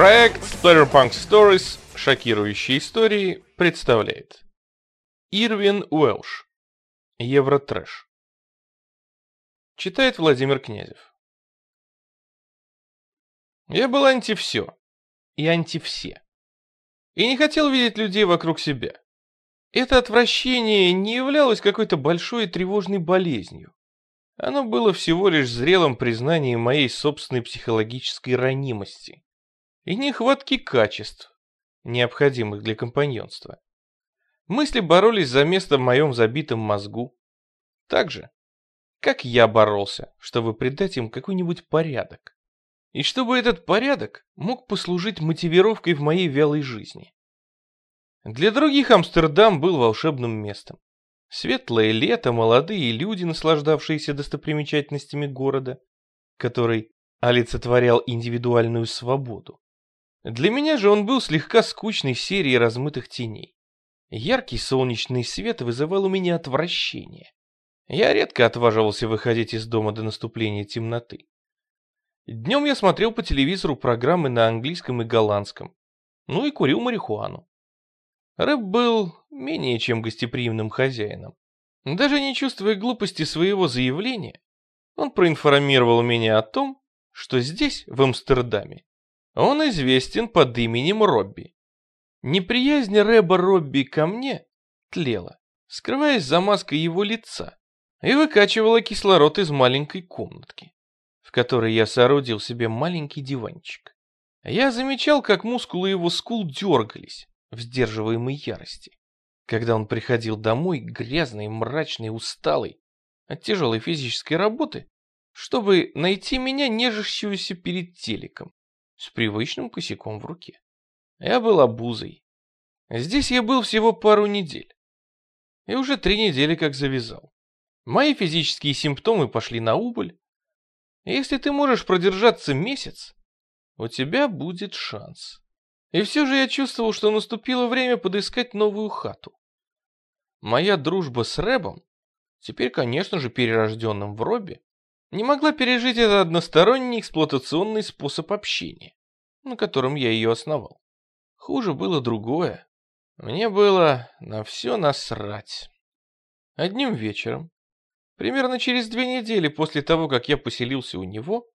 Проект Splatterpunk Stories «Шокирующие истории» представляет Ирвин Уэлш Евротрэш Читает Владимир Князев Я был анти-все и анти-все. И не хотел видеть людей вокруг себя. Это отвращение не являлось какой-то большой и тревожной болезнью. Оно было всего лишь зрелым признанием моей собственной психологической ранимости и нехватки качеств, необходимых для компаньонства. Мысли боролись за место в моем забитом мозгу. Так же, как я боролся, чтобы придать им какой-нибудь порядок. И чтобы этот порядок мог послужить мотивировкой в моей вялой жизни. Для других Амстердам был волшебным местом. Светлое лето, молодые люди, наслаждавшиеся достопримечательностями города, который олицетворял индивидуальную свободу. Для меня же он был слегка скучной серией размытых теней. Яркий солнечный свет вызывал у меня отвращение. Я редко отваживался выходить из дома до наступления темноты. Днем я смотрел по телевизору программы на английском и голландском, ну и курил марихуану. Рэп был менее чем гостеприимным хозяином. Даже не чувствуя глупости своего заявления, он проинформировал меня о том, что здесь, в Амстердаме, он известен под именем Робби. Неприязнь Рэба Робби ко мне тлела, скрываясь за маской его лица, и выкачивала кислород из маленькой комнатки, в которой я соорудил себе маленький диванчик. Я замечал, как мускулы его скул дергались в сдерживаемой ярости, когда он приходил домой грязный, мрачный, усталый от тяжелой физической работы, чтобы найти меня нежащуюся перед телеком с привычным косяком в руке. Я был обузой. Здесь я был всего пару недель. И уже три недели как завязал. Мои физические симптомы пошли на убыль. Если ты можешь продержаться месяц, у тебя будет шанс. И все же я чувствовал, что наступило время подыскать новую хату. Моя дружба с Рэбом, теперь, конечно же, перерожденным в Робби, не могла пережить этот односторонний эксплуатационный способ общения, на котором я ее основал. Хуже было другое. Мне было на все насрать. Одним вечером, примерно через две недели после того, как я поселился у него,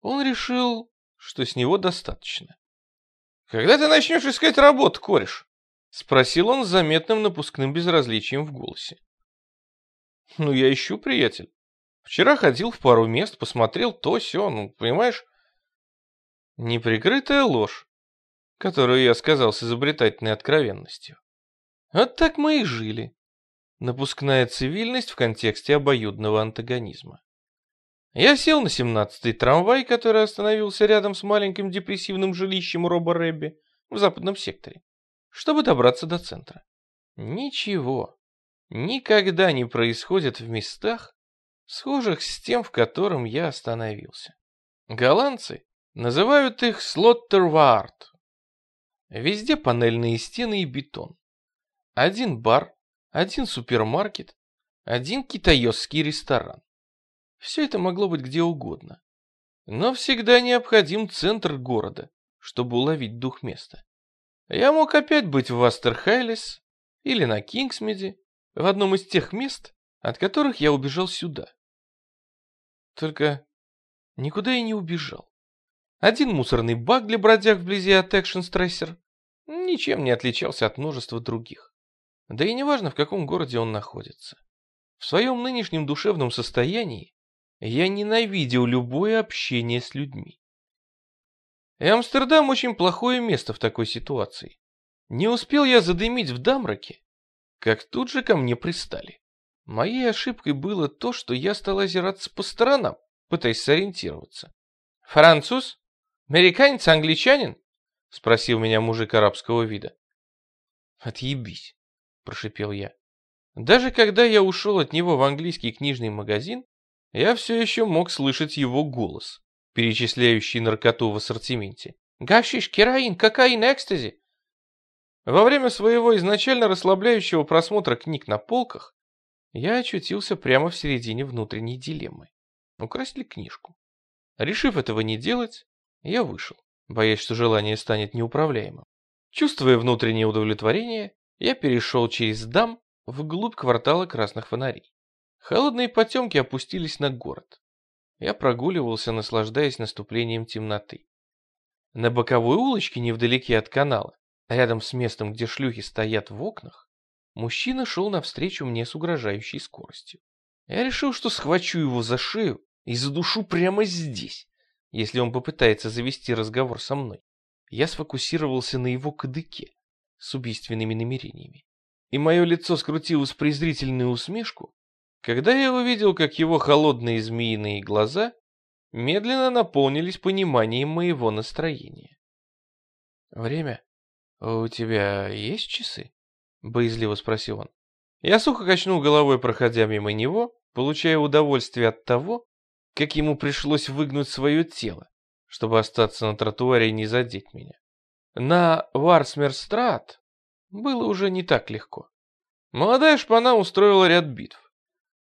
он решил, что с него достаточно. «Когда ты начнешь искать работу, кореш?» — спросил он с заметным напускным безразличием в голосе. «Ну, я ищу, приятель. Вчера ходил в пару мест, посмотрел то сё, ну, понимаешь?» Неприкрытая ложь, которую я сказал с изобретательной откровенностью. Вот так мы и жили. Напускная цивильность в контексте обоюдного антагонизма. Я сел на семнадцатый трамвай, который остановился рядом с маленьким депрессивным жилищем Роба Рэбби в западном секторе, чтобы добраться до центра. Ничего, никогда не происходит в местах, схожих с тем, в котором я остановился. Голландцы называют их слоттерваард. Везде панельные стены и бетон. Один бар, один супермаркет, один китайский ресторан. Все это могло быть где угодно. Но всегда необходим центр города, чтобы уловить дух места. Я мог опять быть в Вастерхайлес, или на Кингсмеде, в одном из тех мест, от которых я убежал сюда. Только никуда я не убежал. Один мусорный бак для бродяг вблизи от Экшн Стрессер ничем не отличался от множества других. Да и неважно, в каком городе он находится. В своем нынешнем душевном состоянии я ненавидел любое общение с людьми. И Амстердам очень плохое место в такой ситуации. Не успел я задымить в Дамраке, как тут же ко мне пристали. Моей ошибкой было то, что я стал озираться по сторонам, пытаясь сориентироваться. «Француз? Американец? Англичанин?» — спросил меня мужик арабского вида. «Отъебись», — прошипел я. Даже когда я ушел от него в английский книжный магазин, я все еще мог слышать его голос, перечисляющий наркоту в ассортименте. «Гашиш, кераин, кокаин, экстази!» Во время своего изначально расслабляющего просмотра книг на полках я очутился прямо в середине внутренней дилеммы. Украсть ли книжку? Решив этого не делать, я вышел, боясь, что желание станет неуправляемым. Чувствуя внутреннее удовлетворение, я перешел через дам вглубь квартала красных фонарей. Холодные потемки опустились на город. Я прогуливался, наслаждаясь наступлением темноты. На боковой улочке невдалеке от канала, рядом с местом, где шлюхи стоят в окнах, мужчина шел навстречу мне с угрожающей скоростью. Я решил, что схвачу его за шею и задушу прямо здесь, если он попытается завести разговор со мной. Я сфокусировался на его кадыке с убийственными намерениями, и мое лицо скрутилось в презрительную усмешку, когда я увидел, как его холодные змеиные глаза медленно наполнились пониманием моего настроения. «Время? У тебя есть часы?» — боязливо спросил он. Я сухо качнул головой, проходя мимо него, получая удовольствие от того, как ему пришлось выгнуть свое тело, чтобы остаться на тротуаре и не задеть меня. На Варсмерстрат было уже не так легко. Молодая шпана устроила ряд битв.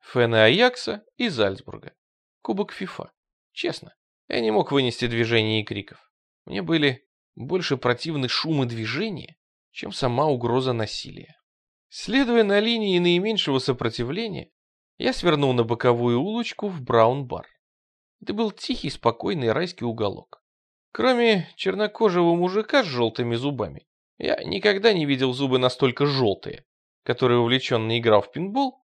Фены Аякса и Зальцбурга. Кубок ФИФА. Честно, я не мог вынести движений и криков. Мне были больше противны шум и движения, чем сама угроза насилия. Следуя на линии наименьшего сопротивления, я свернул на боковую улочку в Браун-бар. Это был тихий, спокойный райский уголок. Кроме чернокожего мужика с желтыми зубами, я никогда не видел зубы настолько желтые, который увлеченно играл в пинбол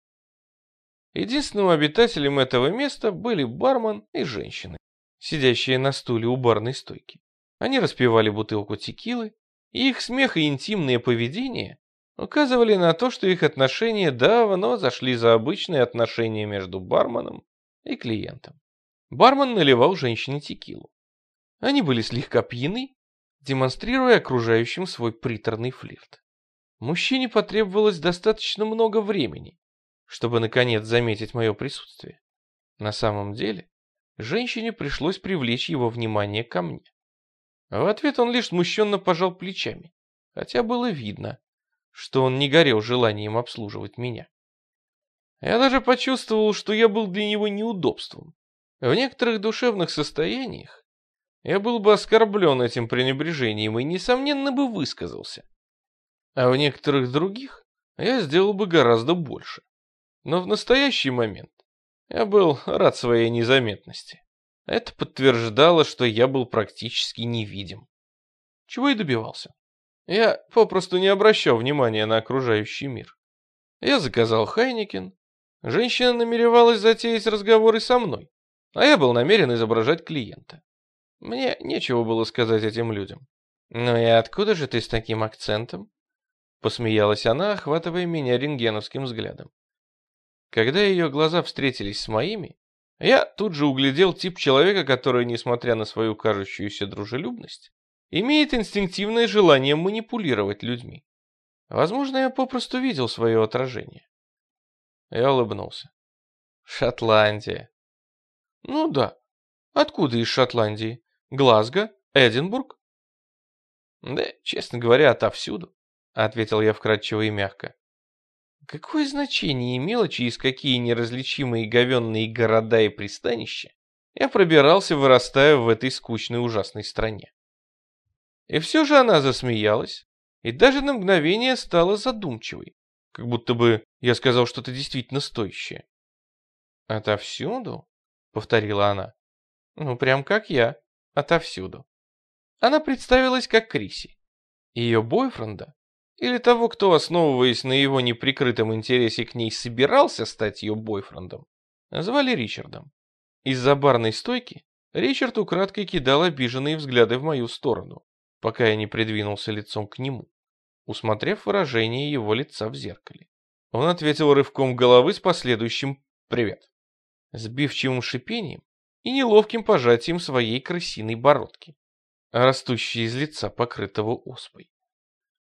Единственным обитателем этого места были бармен и женщины, сидящие на стуле у барной стойки. Они распивали бутылку текилы, их смех и интимное поведение указывали на то, что их отношения давно зашли за обычные отношения между барменом и клиентом. Бармен наливал женщине текилу. Они были слегка пьяны, демонстрируя окружающим свой приторный флирт. Мужчине потребовалось достаточно много времени, чтобы наконец заметить мое присутствие. На самом деле, женщине пришлось привлечь его внимание ко мне. В ответ он лишь смущенно пожал плечами, хотя было видно, что он не горел желанием обслуживать меня. Я даже почувствовал, что я был для него неудобством. В некоторых душевных состояниях я был бы оскорблен этим пренебрежением и, несомненно, бы высказался. А в некоторых других я сделал бы гораздо больше. Но в настоящий момент я был рад своей незаметности. Это подтверждало, что я был практически невидим. Чего и добивался. Я попросту не обращал внимания на окружающий мир. Я заказал Хайникен. Женщина намеревалась затеять разговоры со мной, а я был намерен изображать клиента. Мне нечего было сказать этим людям. «Ну и откуда же ты с таким акцентом?» Посмеялась она, охватывая меня рентгеновским взглядом. Когда ее глаза встретились с моими, я тут же углядел тип человека, который, несмотря на свою кажущуюся дружелюбность, имеет инстинктивное желание манипулировать людьми. Возможно, я попросту видел свое отражение. Я улыбнулся. Шотландия. Ну да. Откуда из Шотландии? Глазго? Эдинбург? Да, честно говоря, отовсюду, ответил я вкратчиво и мягко. Какое значение имело, через какие неразличимые говенные города и пристанища я пробирался, вырастая в этой скучной ужасной стране. И все же она засмеялась, и даже на мгновение стала задумчивой, как будто бы я сказал что-то действительно стоящее. «Отовсюду?» — повторила она. «Ну, прям как я. Отовсюду». Она представилась как Криси. Ее бойфренда, или того, кто, основываясь на его неприкрытом интересе к ней, собирался стать ее бойфрендом, звали Ричардом. Из-за барной стойки Ричард украдкой кидал обиженные взгляды в мою сторону, пока я не придвинулся лицом к нему, усмотрев выражение его лица в зеркале. Он ответил рывком головы с последующим «привет», сбивчивым шипением и неловким пожатием своей крысиной бородки, растущей из лица, покрытого оспой,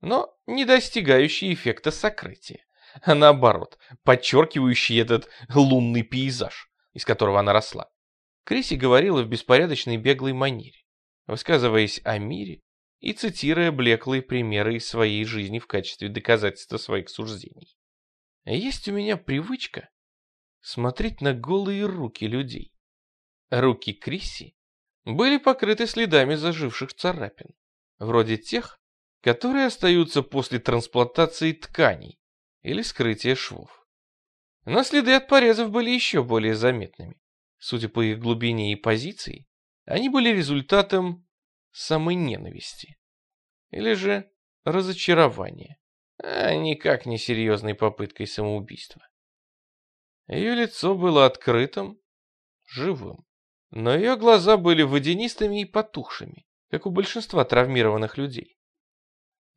но не достигающей эффекта сокрытия, а наоборот, подчеркивающий этот лунный пейзаж, из которого она росла. Криси говорила в беспорядочной беглой манере, высказываясь о мире и цитируя блеклые примеры из своей жизни в качестве доказательства своих суждений. Есть у меня привычка смотреть на голые руки людей. Руки Крисси были покрыты следами заживших царапин, вроде тех, которые остаются после трансплантации тканей или скрытия швов. Но следы от порезов были еще более заметными. Судя по их глубине и позиции, они были результатом самой ненависти или же разочарования, а никак не серьезной попыткой самоубийства. Ее лицо было открытым, живым, но ее глаза были водянистыми и потухшими, как у большинства травмированных людей.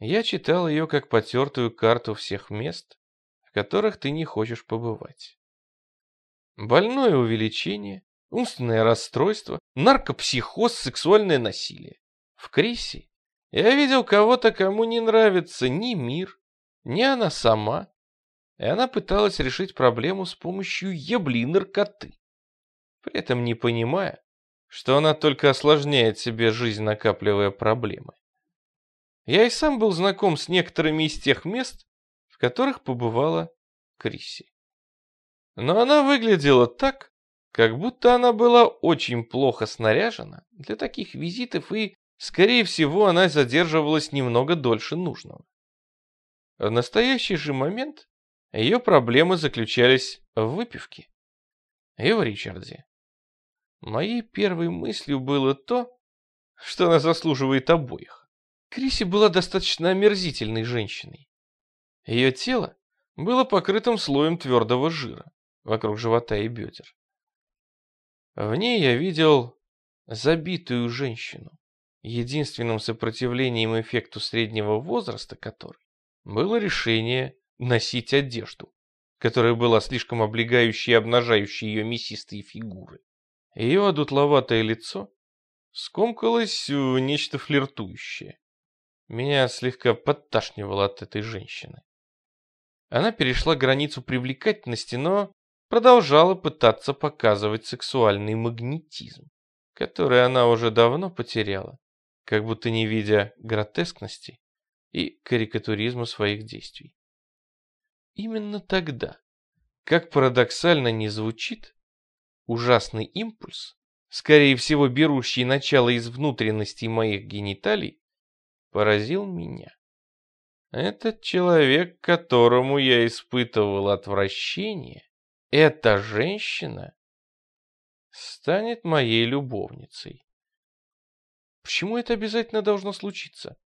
Я читал ее как потертую карту всех мест, в которых ты не хочешь побывать. Больное увеличение, умственное расстройство, наркопсихоз, сексуальное насилие. В Крисе я видел кого-то, кому не нравится ни мир, ни она сама, и она пыталась решить проблему с помощью ебли наркоты, при этом не понимая, что она только осложняет себе жизнь, накапливая проблемы. Я и сам был знаком с некоторыми из тех мест, в которых побывала Крисси. Но она выглядела так, как будто она была очень плохо снаряжена для таких визитов и, скорее всего, она задерживалась немного дольше нужного. В настоящий же момент ее проблемы заключались в выпивке и в Ричарде. Моей первой мыслью было то, что она заслуживает обоих. Криси была достаточно омерзительной женщиной. Ее тело было покрытым слоем твердого жира вокруг живота и бедер. В ней я видел забитую женщину, единственным сопротивлением эффекту среднего возраста которой было решение носить одежду, которая была слишком облегающей и обнажающей ее мясистые фигуры. Ее одутловатое лицо скомкалось в нечто флиртующее. Меня слегка подташнивало от этой женщины. Она перешла границу привлекательности, но продолжала пытаться показывать сексуальный магнетизм, который она уже давно потеряла, как будто не видя гротескности и карикатуризма своих действий. Именно тогда, как парадоксально не звучит, ужасный импульс, скорее всего берущий начало из внутренностей моих гениталий, поразил меня. Этот человек, которому я испытывал отвращение, эта женщина станет моей любовницей. Почему это обязательно должно случиться?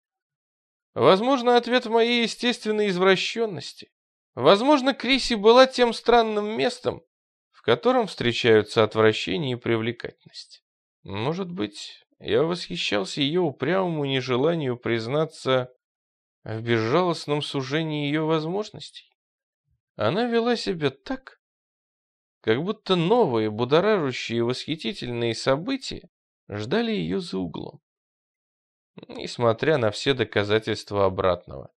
Возможно, ответ в моей естественной извращенности. Возможно, Криси была тем странным местом, в котором встречаются отвращение и привлекательность. Может быть, я восхищался ее упрямому нежеланию признаться в безжалостном сужении ее возможностей. Она вела себя так, как будто новые, будоражащие восхитительные события ждали ее за углом. Несмотря на все доказательства обратного.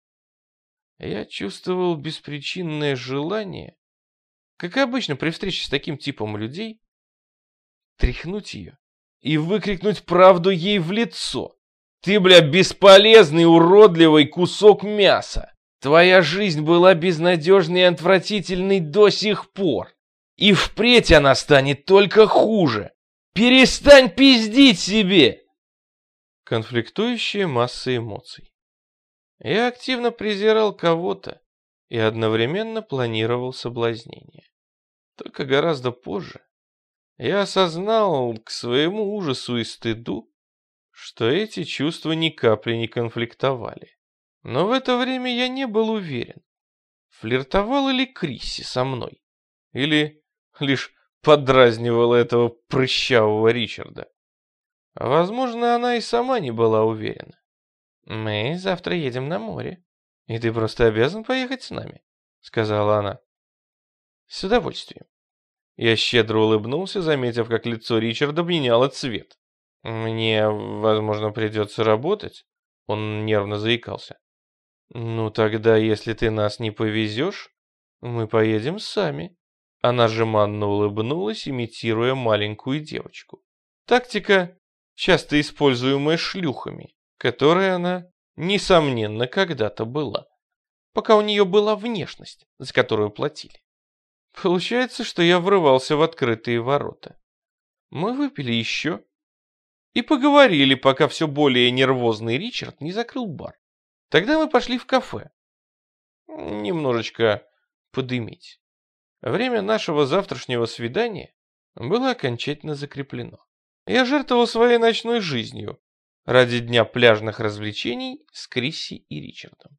Я чувствовал беспричинное желание, как обычно при встрече с таким типом людей, тряхнуть ее и выкрикнуть правду ей в лицо. Ты, бля, бесполезный, уродливый кусок мяса. Твоя жизнь была безнадежной и отвратительной до сих пор. И впредь она станет только хуже. Перестань пиздить себе! Конфликтующая масса эмоций. Я активно презирал кого-то, и одновременно планировал соблазнение. Только гораздо позже я осознал к своему ужасу и стыду, что эти чувства ни капли не конфликтовали. Но в это время я не был уверен, флиртовала ли Крисси со мной, или лишь подразнивала этого прыщавого Ричарда. Возможно, она и сама не была уверена. «Мы завтра едем на море, и ты просто обязан поехать с нами», — сказала она. «С удовольствием». Я щедро улыбнулся, заметив, как лицо Ричарда меняло цвет. «Мне, возможно, придется работать?» Он нервно заикался. «Ну тогда, если ты нас не повезешь, мы поедем сами». Она жеманно улыбнулась, имитируя маленькую девочку. Тактика, часто используемая шлюхами, которой она, несомненно, когда-то была. Пока у нее была внешность, за которую платили. Получается, что я врывался в открытые ворота. Мы выпили еще и поговорили, пока все более нервозный Ричард не закрыл бар. Тогда мы пошли в кафе. Немножечко подымить. Время нашего завтрашнего свидания было окончательно закреплено. Я жертвовал своей ночной жизнью ради дня пляжных развлечений с Крисси и Ричардом.